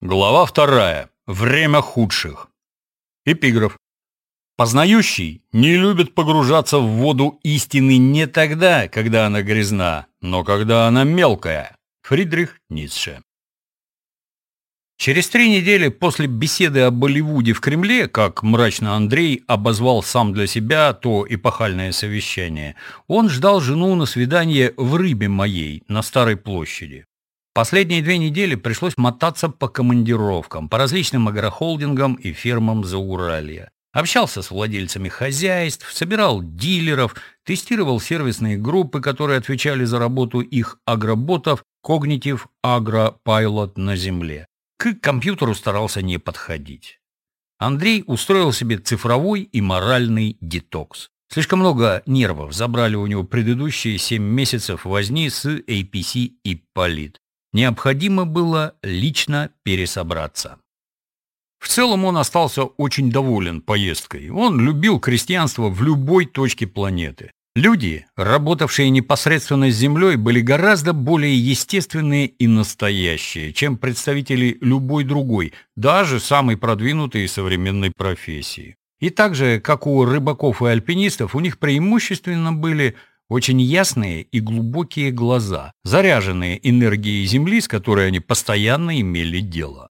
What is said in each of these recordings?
Глава вторая. Время худших. Эпиграф. Познающий не любит погружаться в воду истины не тогда, когда она грязна, но когда она мелкая. Фридрих Ницше. Через три недели после беседы о Болливуде в Кремле, как мрачно Андрей обозвал сам для себя то эпохальное совещание, он ждал жену на свидание в «Рыбе моей» на Старой площади. Последние две недели пришлось мотаться по командировкам, по различным агрохолдингам и фирмам Зауралья. Общался с владельцами хозяйств, собирал дилеров, тестировал сервисные группы, которые отвечали за работу их агроботов Agro Pilot на Земле. К компьютеру старался не подходить. Андрей устроил себе цифровой и моральный детокс. Слишком много нервов забрали у него предыдущие семь месяцев возни с APC и Полит. Необходимо было лично пересобраться. В целом он остался очень доволен поездкой. Он любил крестьянство в любой точке планеты. Люди, работавшие непосредственно с землей, были гораздо более естественные и настоящие, чем представители любой другой, даже самой продвинутой современной профессии. И так же, как у рыбаков и альпинистов, у них преимущественно были очень ясные и глубокие глаза, заряженные энергией Земли, с которой они постоянно имели дело.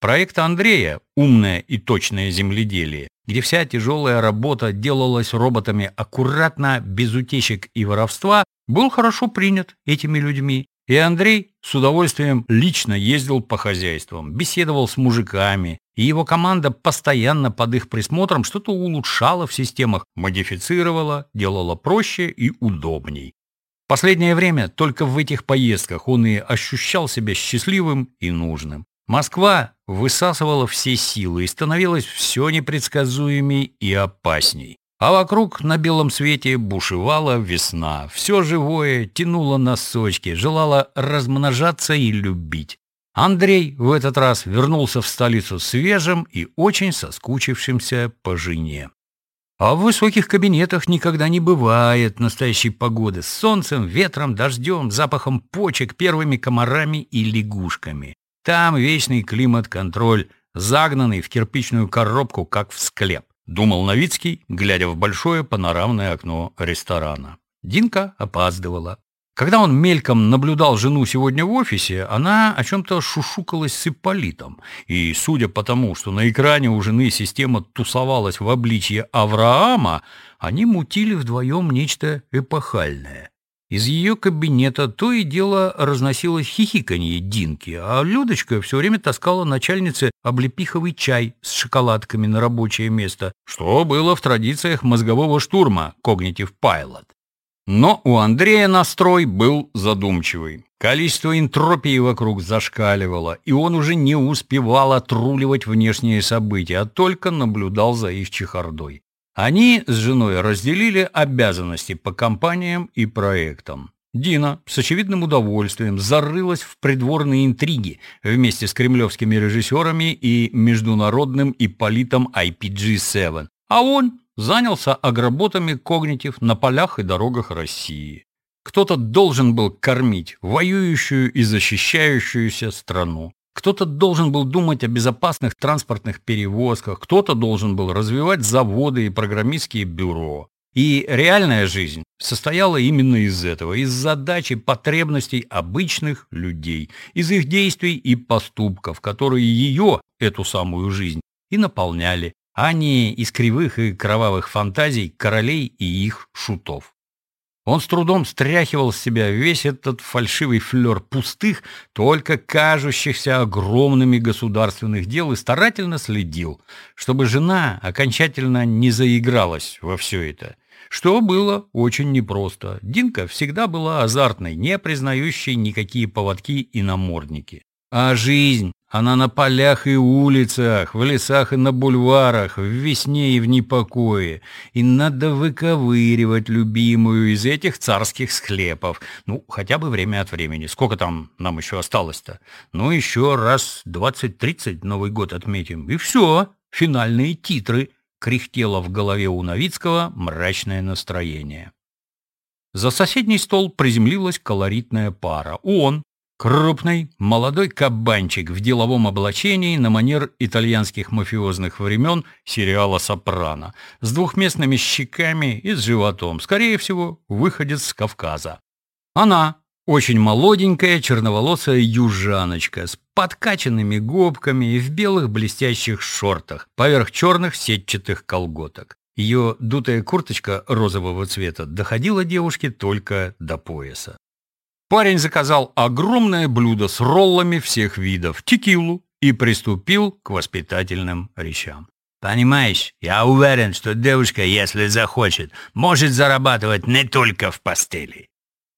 Проект Андрея «Умное и точное земледелие», где вся тяжелая работа делалась роботами аккуратно, без утечек и воровства, был хорошо принят этими людьми. И Андрей с удовольствием лично ездил по хозяйствам, беседовал с мужиками, и его команда постоянно под их присмотром что-то улучшала в системах, модифицировала, делала проще и удобней. Последнее время только в этих поездках он и ощущал себя счастливым и нужным. Москва высасывала все силы и становилась все непредсказуемей и опасней. А вокруг на белом свете бушевала весна. Все живое тянуло носочки, желало размножаться и любить. Андрей в этот раз вернулся в столицу свежим и очень соскучившимся по жене. А в высоких кабинетах никогда не бывает настоящей погоды с солнцем, ветром, дождем, запахом почек, первыми комарами и лягушками. Там вечный климат-контроль, загнанный в кирпичную коробку, как в склеп думал Новицкий, глядя в большое панорамное окно ресторана. Динка опаздывала. Когда он мельком наблюдал жену сегодня в офисе, она о чем-то шушукалась с Ипполитом. И, судя по тому, что на экране у жены система тусовалась в обличье Авраама, они мутили вдвоем нечто эпохальное. Из ее кабинета то и дело разносилось хихиканье Динки, а Людочка все время таскала начальнице облепиховый чай с шоколадками на рабочее место, что было в традициях мозгового штурма Cognitive Pilot. Но у Андрея настрой был задумчивый. Количество энтропии вокруг зашкаливало, и он уже не успевал отруливать внешние события, а только наблюдал за их чехардой. Они с женой разделили обязанности по компаниям и проектам. Дина с очевидным удовольствием зарылась в придворные интриги вместе с кремлевскими режиссерами и международным Ипполитом IPG-7, а он занялся агроботами когнитив на полях и дорогах России. Кто-то должен был кормить воюющую и защищающуюся страну. Кто-то должен был думать о безопасных транспортных перевозках, кто-то должен был развивать заводы и программистские бюро. И реальная жизнь состояла именно из этого, из задач и потребностей обычных людей, из их действий и поступков, которые ее, эту самую жизнь, и наполняли, а не из кривых и кровавых фантазий королей и их шутов. Он с трудом стряхивал с себя весь этот фальшивый флер пустых, только кажущихся огромными государственных дел и старательно следил, чтобы жена окончательно не заигралась во все это, что было очень непросто. Динка всегда была азартной, не признающей никакие поводки и намордники. А жизнь она на полях и улицах, в лесах и на бульварах, в весне и в непокое. И надо выковыривать любимую из этих царских склепов. Ну, хотя бы время от времени. Сколько там нам еще осталось-то? Ну, еще раз двадцать-тридцать Новый год отметим. И все, финальные титры. Кряхтело в голове у Новицкого мрачное настроение. За соседний стол приземлилась колоритная пара. Он, Крупный, молодой кабанчик в деловом облачении на манер итальянских мафиозных времен сериала «Сопрано», с двухместными щеками и с животом, скорее всего, выходец с Кавказа. Она, очень молоденькая, черноволосая южаночка с подкачанными губками и в белых блестящих шортах, поверх черных сетчатых колготок. Ее дутая курточка розового цвета доходила девушке только до пояса. Парень заказал огромное блюдо с роллами всех видов, текилу и приступил к воспитательным речам. «Понимаешь, я уверен, что девушка, если захочет, может зарабатывать не только в постели».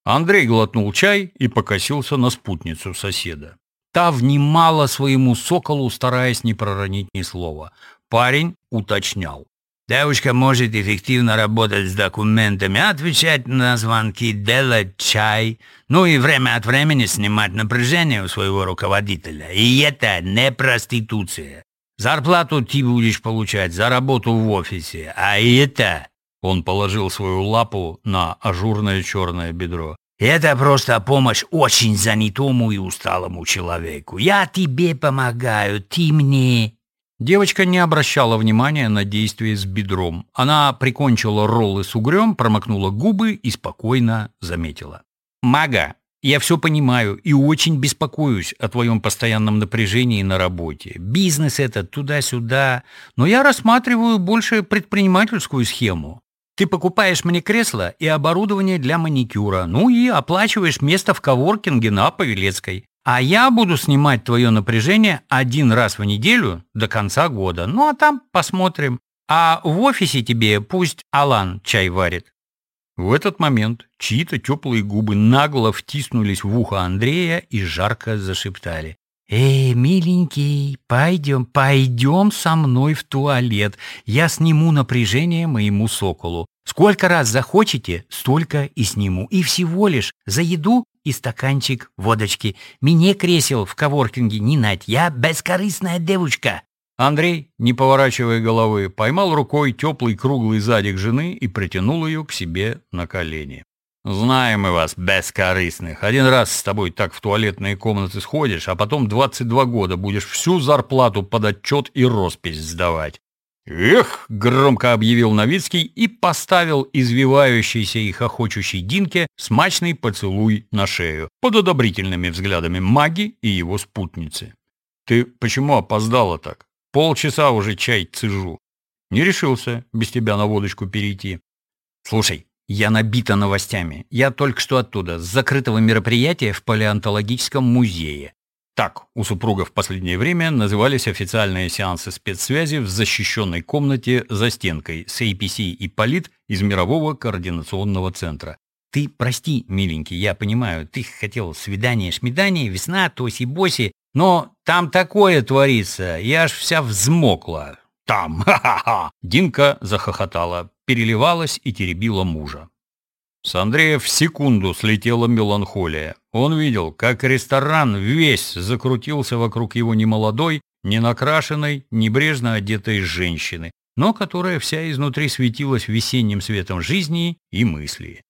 Андрей глотнул чай и покосился на спутницу соседа. Та внимала своему соколу, стараясь не проронить ни слова. Парень уточнял. Девушка может эффективно работать с документами, отвечать на звонки, делать чай, ну и время от времени снимать напряжение у своего руководителя. И это не проституция. Зарплату ты будешь получать за работу в офисе, а это... Он положил свою лапу на ажурное черное бедро. Это просто помощь очень занятому и усталому человеку. Я тебе помогаю, ты мне. Девочка не обращала внимания на действия с бедром. Она прикончила роллы с угрем, промокнула губы и спокойно заметила. «Мага, я все понимаю и очень беспокоюсь о твоем постоянном напряжении на работе. Бизнес этот туда-сюда, но я рассматриваю больше предпринимательскую схему. Ты покупаешь мне кресло и оборудование для маникюра, ну и оплачиваешь место в коворкинге на Павелецкой. А я буду снимать твое напряжение один раз в неделю до конца года. Ну а там посмотрим. А в офисе тебе пусть Алан чай варит. В этот момент чьи-то теплые губы нагло втиснулись в ухо Андрея и жарко зашептали. «Эй, миленький, пойдем, пойдем со мной в туалет. Я сниму напряжение моему соколу. Сколько раз захочете, столько и сниму. И всего лишь за еду и стаканчик водочки. Мне кресел в коворкинге не нать. Я бескорыстная девушка. Андрей, не поворачивая головы, поймал рукой теплый круглый задик жены и притянул ее к себе на колени. «Знаем мы вас, бескорыстных. Один раз с тобой так в туалетные комнаты сходишь, а потом 22 года будешь всю зарплату под отчет и роспись сдавать. «Эх!» — громко объявил Новицкий и поставил извивающейся и хохочущей Динке смачный поцелуй на шею под одобрительными взглядами маги и его спутницы. «Ты почему опоздала так? Полчаса уже чай цежу. Не решился без тебя на водочку перейти. Слушай, я набита новостями. Я только что оттуда, с закрытого мероприятия в палеонтологическом музее. Так у супругов в последнее время назывались официальные сеансы спецсвязи в защищенной комнате за стенкой с APC и Полит из Мирового координационного центра. Ты прости, миленький, я понимаю, ты хотел свидание-шмидание, весна, тоси-боси, но там такое творится, я аж вся взмокла. Там, ха-ха-ха! Динка захохотала, переливалась и теребила мужа. С Андрея в секунду слетела меланхолия. Он видел, как ресторан весь закрутился вокруг его немолодой, ненакрашенной, небрежно одетой женщины, но которая вся изнутри светилась весенним светом жизни и мысли.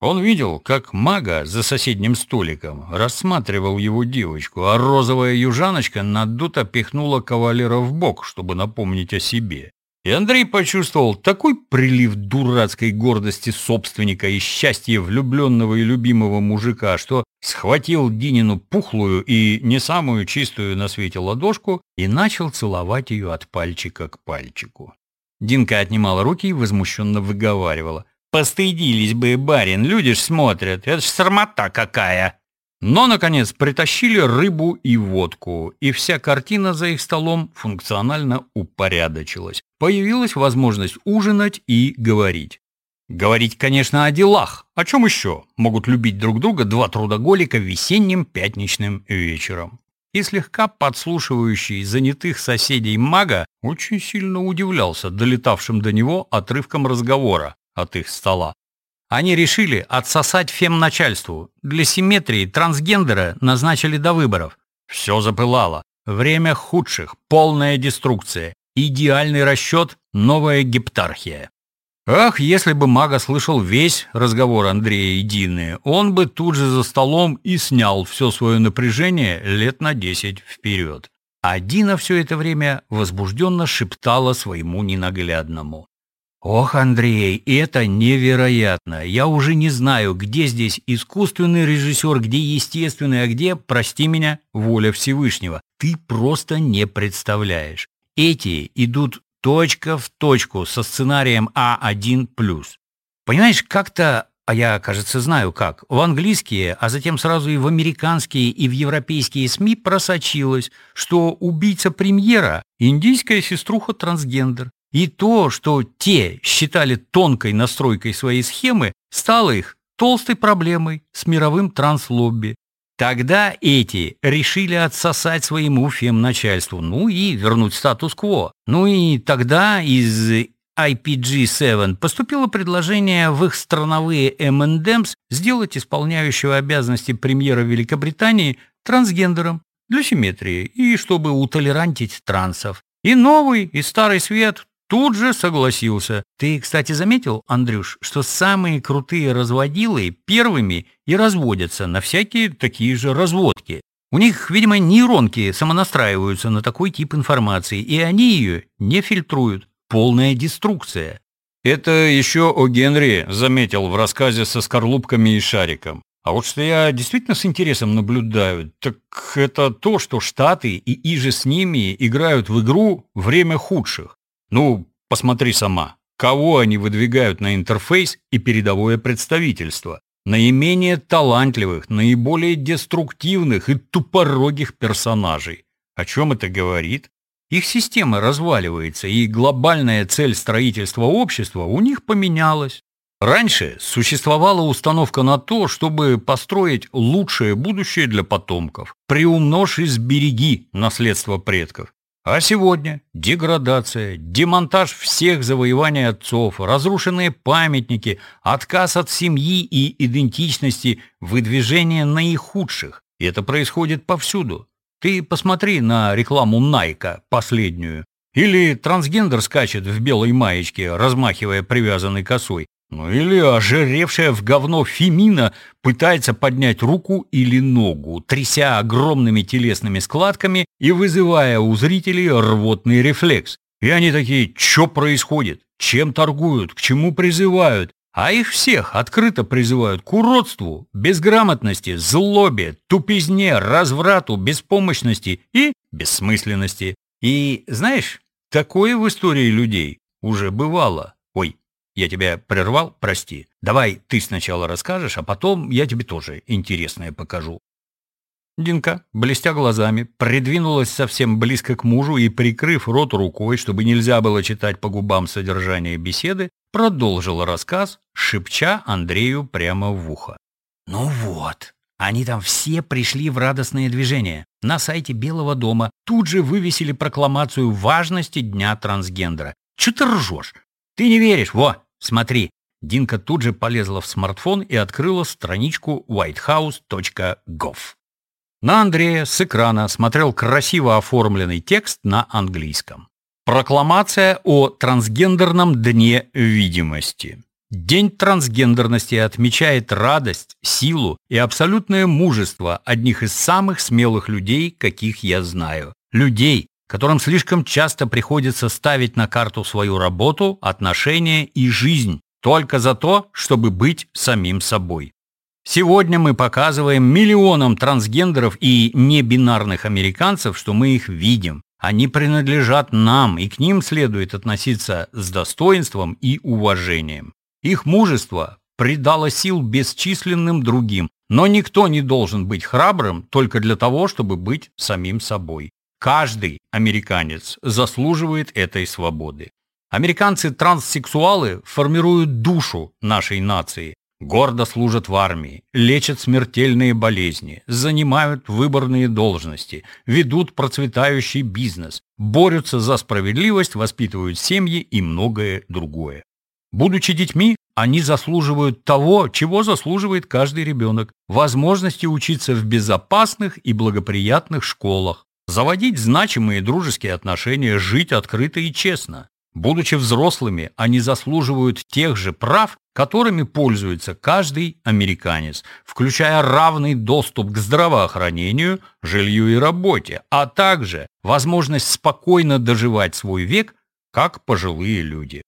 Он видел, как мага за соседним столиком рассматривал его девочку, а розовая южаночка надуто пихнула кавалера в бок, чтобы напомнить о себе. И Андрей почувствовал такой прилив дурацкой гордости собственника и счастья влюбленного и любимого мужика, что схватил Динину пухлую и не самую чистую на свете ладошку и начал целовать ее от пальчика к пальчику. Динка отнимала руки и возмущенно выговаривала. «Постыдились бы, барин, люди ж смотрят, это ж срамота какая!» Но, наконец, притащили рыбу и водку, и вся картина за их столом функционально упорядочилась. Появилась возможность ужинать и говорить. Говорить, конечно, о делах. О чем еще могут любить друг друга два трудоголика весенним пятничным вечером? И слегка подслушивающий занятых соседей мага очень сильно удивлялся долетавшим до него отрывком разговора от их стола. Они решили отсосать фемначальству. Для симметрии трансгендера назначили до выборов. Все запылало. Время худших, полная деструкция. Идеальный расчет, новая гептархия. Ах, если бы Мага слышал весь разговор Андрея и Дины, он бы тут же за столом и снял все свое напряжение лет на десять вперед. А Дина все это время возбужденно шептала своему ненаглядному. «Ох, Андрей, это невероятно! Я уже не знаю, где здесь искусственный режиссер, где естественный, а где, прости меня, воля Всевышнего. Ты просто не представляешь. Эти идут точка в точку со сценарием А1+. Понимаешь, как-то, а я, кажется, знаю как, в английские, а затем сразу и в американские, и в европейские СМИ просочилось, что убийца премьера – индийская сеструха-трансгендер. И то, что те считали тонкой настройкой своей схемы, стало их толстой проблемой с мировым транслобби. Тогда эти решили отсосать своему фемначальству, ну и вернуть статус-кво. Ну и тогда из IPG-7 поступило предложение в их страновые M&M's сделать исполняющего обязанности премьера Великобритании трансгендером для симметрии и чтобы утолерантить трансов. И новый, и старый свет тут же согласился. Ты, кстати, заметил, Андрюш, что самые крутые разводилы первыми и разводятся на всякие такие же разводки. У них, видимо, нейронки самонастраиваются на такой тип информации, и они ее не фильтруют. Полная деструкция. Это еще о Генри заметил в рассказе со скорлупками и шариком. А вот что я действительно с интересом наблюдаю, так это то, что Штаты и иже с ними играют в игру «Время худших». Ну, посмотри сама, кого они выдвигают на интерфейс и передовое представительство. Наименее талантливых, наиболее деструктивных и тупорогих персонажей. О чем это говорит? Их система разваливается, и глобальная цель строительства общества у них поменялась. Раньше существовала установка на то, чтобы построить лучшее будущее для потомков. Приумножь и сбереги наследство предков. А сегодня деградация, демонтаж всех завоеваний отцов, разрушенные памятники, отказ от семьи и идентичности, выдвижение наихудших. И это происходит повсюду. Ты посмотри на рекламу Найка, последнюю. Или трансгендер скачет в белой маечке, размахивая привязанной косой. Ну или ожиревшая в говно Фемина пытается поднять руку или ногу, тряся огромными телесными складками и вызывая у зрителей рвотный рефлекс. И они такие, что происходит? Чем торгуют? К чему призывают? А их всех открыто призывают к уродству, безграмотности, злобе, тупизне, разврату, беспомощности и бессмысленности. И, знаешь, такое в истории людей уже бывало. Ой, я тебя прервал, прости. Давай ты сначала расскажешь, а потом я тебе тоже интересное покажу. Динка, блестя глазами, придвинулась совсем близко к мужу и, прикрыв рот рукой, чтобы нельзя было читать по губам содержание беседы, продолжила рассказ, шепча Андрею прямо в ухо. «Ну вот, они там все пришли в радостное движение. На сайте Белого дома тут же вывесили прокламацию важности Дня трансгендера. Чё ты ржешь? Ты не веришь? Во, смотри». Динка тут же полезла в смартфон и открыла страничку whitehouse.gov. На Андрея с экрана смотрел красиво оформленный текст на английском. Прокламация о трансгендерном дне видимости. День трансгендерности отмечает радость, силу и абсолютное мужество одних из самых смелых людей, каких я знаю. Людей, которым слишком часто приходится ставить на карту свою работу, отношения и жизнь только за то, чтобы быть самим собой. Сегодня мы показываем миллионам трансгендеров и небинарных американцев, что мы их видим. Они принадлежат нам, и к ним следует относиться с достоинством и уважением. Их мужество придало сил бесчисленным другим, но никто не должен быть храбрым только для того, чтобы быть самим собой. Каждый американец заслуживает этой свободы. Американцы-транссексуалы формируют душу нашей нации, Гордо служат в армии, лечат смертельные болезни, занимают выборные должности, ведут процветающий бизнес, борются за справедливость, воспитывают семьи и многое другое. Будучи детьми, они заслуживают того, чего заслуживает каждый ребенок – возможности учиться в безопасных и благоприятных школах, заводить значимые дружеские отношения, жить открыто и честно. Будучи взрослыми, они заслуживают тех же прав, которыми пользуется каждый американец, включая равный доступ к здравоохранению, жилью и работе, а также возможность спокойно доживать свой век, как пожилые люди.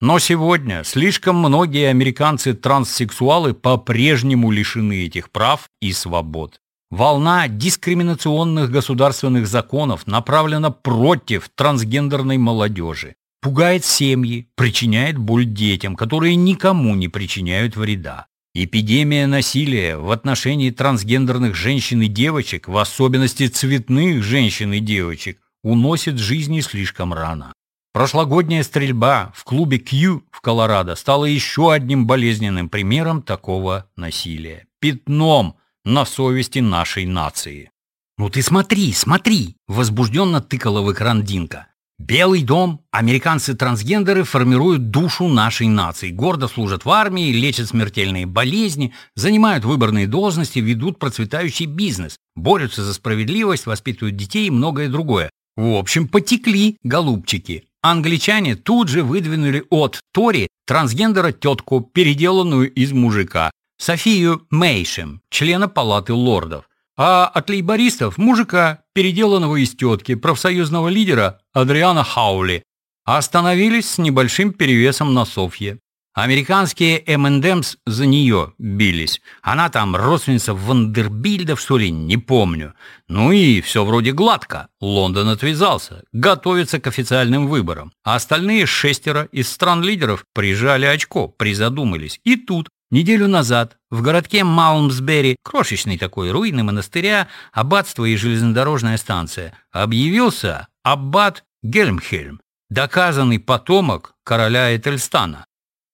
Но сегодня слишком многие американцы-транссексуалы по-прежнему лишены этих прав и свобод. Волна дискриминационных государственных законов направлена против трансгендерной молодежи пугает семьи, причиняет боль детям, которые никому не причиняют вреда. Эпидемия насилия в отношении трансгендерных женщин и девочек, в особенности цветных женщин и девочек, уносит жизни слишком рано. Прошлогодняя стрельба в клубе Q в Колорадо стала еще одним болезненным примером такого насилия. Пятном на совести нашей нации. «Ну ты смотри, смотри!» – возбужденно тыкала в экран Динка. Белый дом, американцы-трансгендеры формируют душу нашей нации, гордо служат в армии, лечат смертельные болезни, занимают выборные должности, ведут процветающий бизнес, борются за справедливость, воспитывают детей и многое другое. В общем, потекли, голубчики. Англичане тут же выдвинули от Тори трансгендера тетку, переделанную из мужика, Софию Мейшем, члена палаты лордов а от лейбористов – мужика, переделанного из тетки, профсоюзного лидера Адриана Хаули, остановились с небольшим перевесом на Софье. Американские M&M's за нее бились. Она там родственница Вандербильдов, что ли, не помню. Ну и все вроде гладко. Лондон отвязался, готовится к официальным выборам. А остальные шестеро из стран-лидеров прижали очко, призадумались. И тут Неделю назад в городке Малмсбери, крошечный такой руины монастыря, аббатство и железнодорожная станция, объявился аббат Гельмхельм, доказанный потомок короля Этельстана.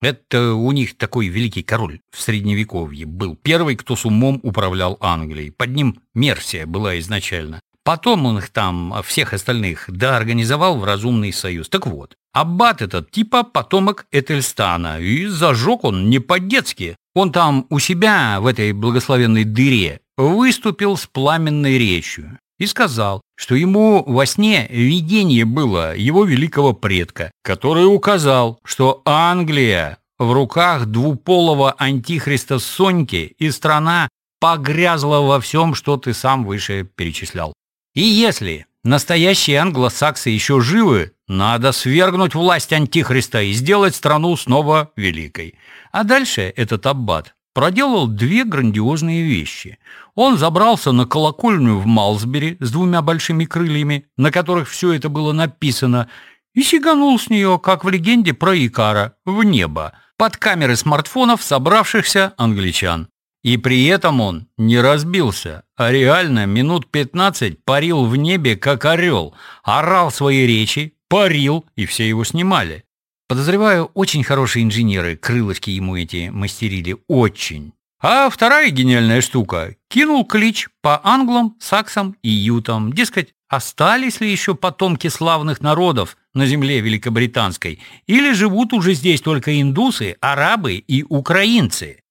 Это у них такой великий король в Средневековье был, первый, кто с умом управлял Англией. Под ним Мерсия была изначально. Потом он их там, всех остальных, да, организовал в разумный союз. Так вот, Аббат этот типа потомок Этельстана, и зажег он не по-детски. Он там у себя, в этой благословенной дыре, выступил с пламенной речью и сказал, что ему во сне видение было его великого предка, который указал, что Англия в руках двуполого антихриста Соньки и страна погрязла во всем, что ты сам выше перечислял. И если настоящие англосаксы еще живы, надо свергнуть власть Антихриста и сделать страну снова великой. А дальше этот аббат проделал две грандиозные вещи. Он забрался на колокольню в Малсбери с двумя большими крыльями, на которых все это было написано, и сиганул с нее, как в легенде про Икара, в небо, под камеры смартфонов собравшихся англичан. И при этом он не разбился, а реально минут 15 парил в небе, как орел, орал свои речи, парил, и все его снимали. Подозреваю, очень хорошие инженеры крылышки ему эти мастерили, очень. А вторая гениальная штука – кинул клич по англам, саксам и ютам. Дескать, остались ли еще потомки славных народов на земле великобританской, или живут уже здесь только индусы, арабы и украинцы?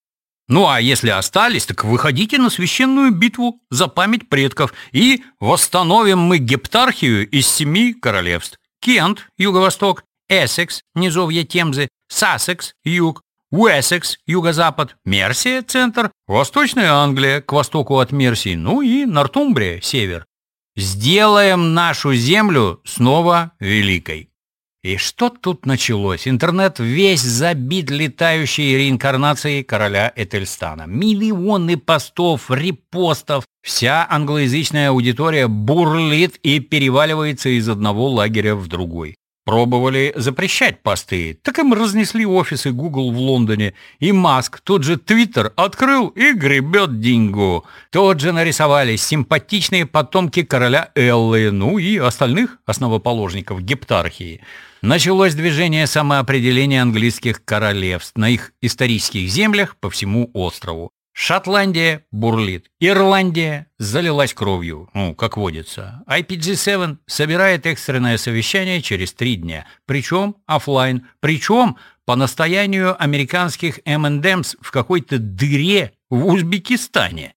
Ну а если остались, так выходите на священную битву за память предков и восстановим мы гептархию из семи королевств. Кент, юго-восток, Эссекс, низовье Темзы, Сассекс, юг, Уэссекс, юго-запад, Мерсия, центр, Восточная Англия, к востоку от Мерсии, ну и Нортумбрия, север. Сделаем нашу землю снова великой. И что тут началось? Интернет весь забит летающей реинкарнацией короля Этельстана. Миллионы постов, репостов. Вся англоязычная аудитория бурлит и переваливается из одного лагеря в другой. Пробовали запрещать посты, так им разнесли офисы Google в Лондоне, и Маск тот же Твиттер открыл и гребет деньгу. Тот же нарисовали симпатичные потомки короля Эллы, ну и остальных основоположников гептархии. Началось движение самоопределения английских королевств на их исторических землях по всему острову. Шотландия бурлит, Ирландия залилась кровью, ну, как водится. IPG-7 собирает экстренное совещание через три дня, причем офлайн, причем по настоянию американских M&M's в какой-то дыре в Узбекистане.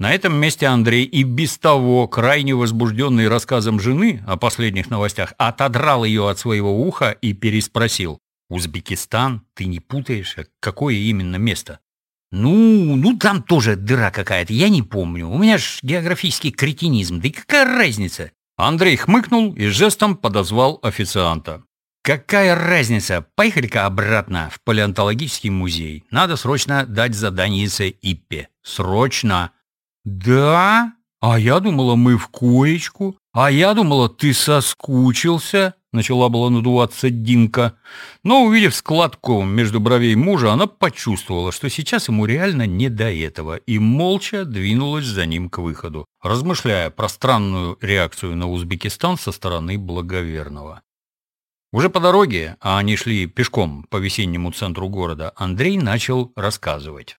На этом месте Андрей и без того, крайне возбужденный рассказом жены о последних новостях, отодрал ее от своего уха и переспросил. «Узбекистан? Ты не путаешь? Какое именно место?» «Ну, ну там тоже дыра какая-то, я не помню. У меня ж географический кретинизм, да и какая разница?» Андрей хмыкнул и жестом подозвал официанта. «Какая разница? Поехали-ка обратно в палеонтологический музей. Надо срочно дать задание Иппе. Срочно!» «Да? А я думала, мы в коечку. А я думала, ты соскучился», — начала была надуваться Динка. Но, увидев складку между бровей мужа, она почувствовала, что сейчас ему реально не до этого, и молча двинулась за ним к выходу, размышляя про странную реакцию на Узбекистан со стороны благоверного. Уже по дороге, а они шли пешком по весеннему центру города, Андрей начал рассказывать.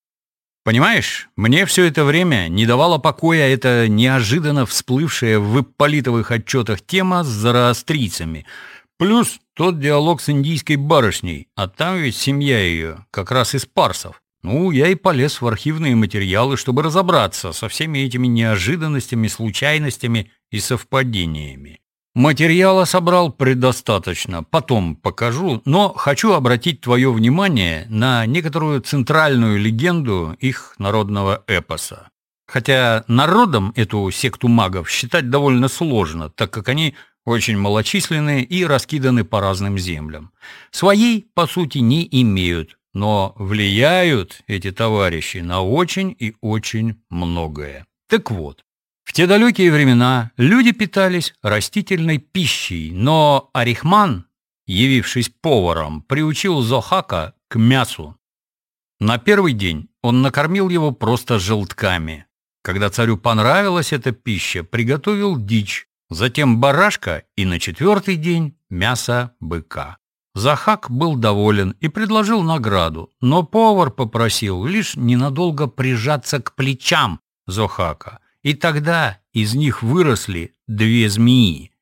Понимаешь, мне все это время не давала покоя эта неожиданно всплывшая в ипполитовых отчетах тема с зороастрийцами. Плюс тот диалог с индийской барышней, а там ведь семья ее, как раз из парсов. Ну, я и полез в архивные материалы, чтобы разобраться со всеми этими неожиданностями, случайностями и совпадениями. Материала собрал предостаточно, потом покажу, но хочу обратить твое внимание на некоторую центральную легенду их народного эпоса. Хотя народом эту секту магов считать довольно сложно, так как они очень малочисленные и раскиданы по разным землям. Своей, по сути, не имеют, но влияют эти товарищи на очень и очень многое. Так вот, в те далекие времена люди питались растительной пищей, но Арихман, явившись поваром, приучил Зохака к мясу. На первый день он накормил его просто желтками. Когда царю понравилась эта пища, приготовил дичь, затем барашка и на четвертый день мясо быка. Захак был доволен и предложил награду, но повар попросил лишь ненадолго прижаться к плечам Зохака – и тогда из них выросли две змеи.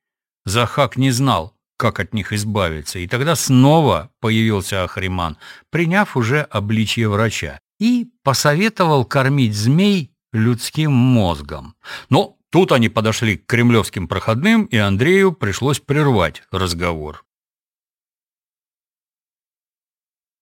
Захак не знал, как от них избавиться, и тогда снова появился Ахриман, приняв уже обличье врача, и посоветовал кормить змей людским мозгом. Но тут они подошли к кремлевским проходным, и Андрею пришлось прервать разговор.